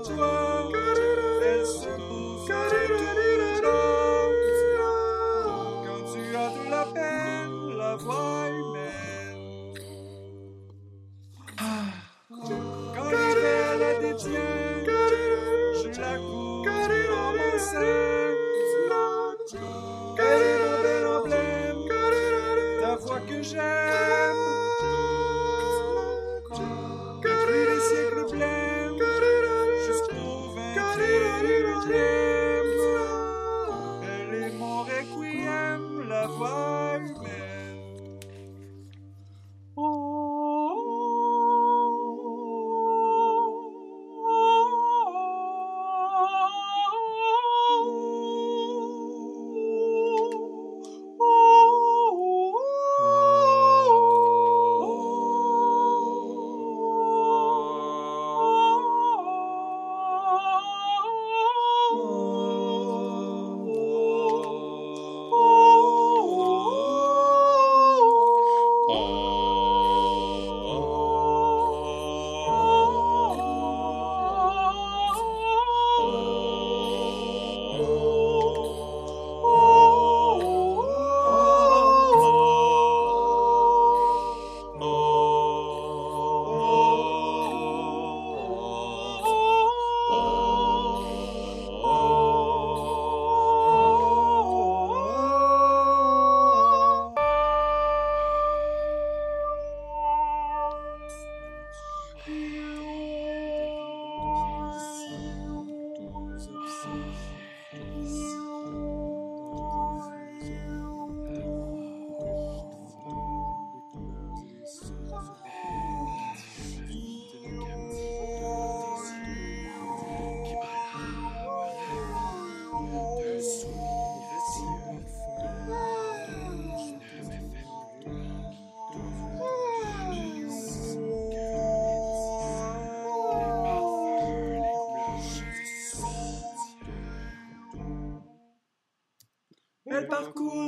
Quand tu as de la peine, la voix humaine. Ah. Quand la je la dans mon sein. Ta voix que j'aime.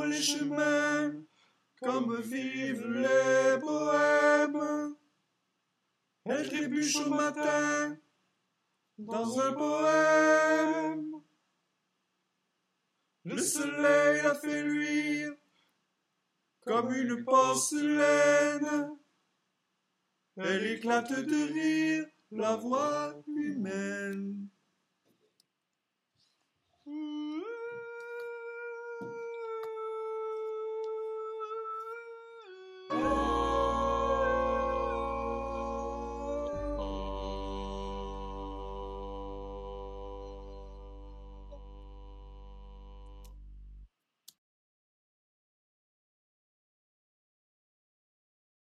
Les chemins, comme vivent les bohèmes. Elle trébuche au matin dans un poème. Le soleil la fait luire comme une porcelaine. Elle éclate de rire la voix humaine.